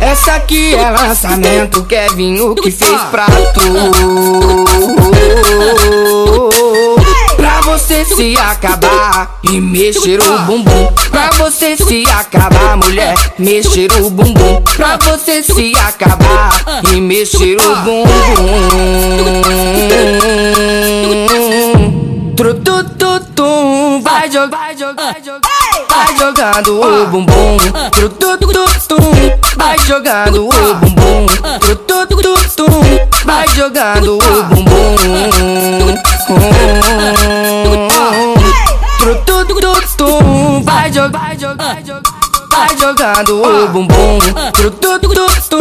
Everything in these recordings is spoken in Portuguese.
Essa aqui é lançamento, Kevinho que fez pra tu. Você se acabar e mexer o bumbum. Pra você se acabar, mulher, mexer o bumbum. Pra você se acabar e mexer o bumbum. Trutututum, vai jogar, vai jogar, vai jogar. Vai jogando o bumbum, trutututum, vai jogando o bumbum, trutututum, vai jogando o bumbum. Trutututum, jogar, vai jogar, vai jogar. Vai jogando o bumbum, trutututum,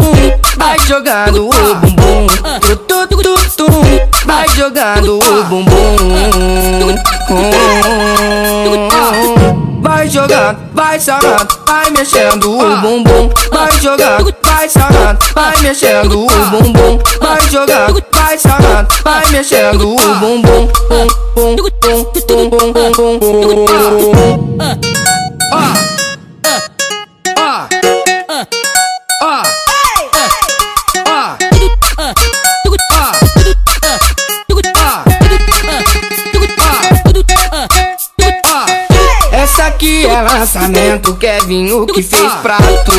vai jogando o bumbum, trutututum, vai jogando o bumbum. Vai jogando, vai sarrando, vai mexendo o bumbum. Vai jogando, vai sarrando, vai mexendo o bumbum. Vai jogando, vai sarrando, vai mexendo o bumbum. Bum, bum, bum, bum, bum, bum. É lançamento, Kevinho que fez pra tu.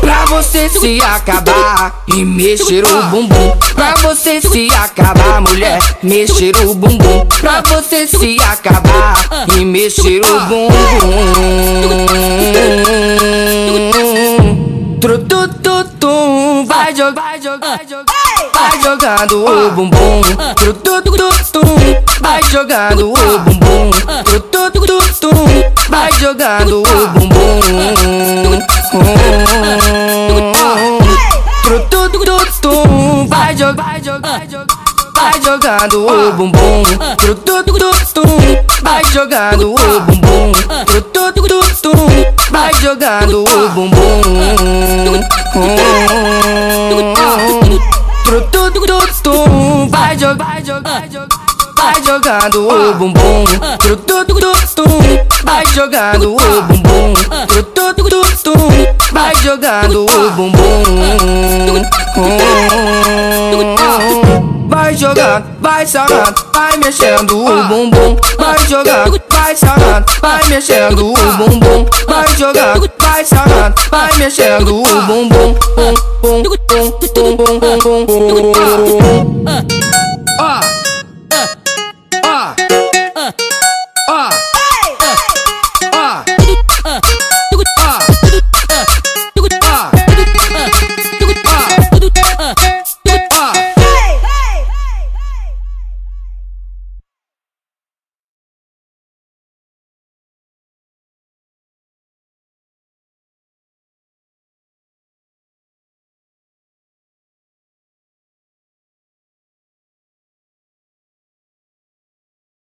Pra você se acabar e mexer o bumbum. Pra você se acabar, mulher, mexer o bumbum. Pra você se acabar e mexer o bumbum. Trutututum, vai jogar, vai jogar, vai jogar. Vai jogando o bumbum, trutututum, vai jogando o bumbum, trutututum, vai jogando o bumbum. Trutututum, vai jogar, vai jogar, vai jogar. Vai jogando o bumbum, trutututum, vai jogando o bumbum, trutututum, vai jogando o bumbum. Vai jogar, vai jogando o bumbum, trutututum, vai jogando o bumbum, trutututum, vai jogando o bumbum. Vai jogando, vai sarrando, vai mexendo o bumbum. Vai jogando, vai sarrando, vai mexendo o bumbum. Jogando, vai sarrando, vai mexendo o bumbum. Bum, bum, bum, bum, bum, bum, bum, bum. Ó.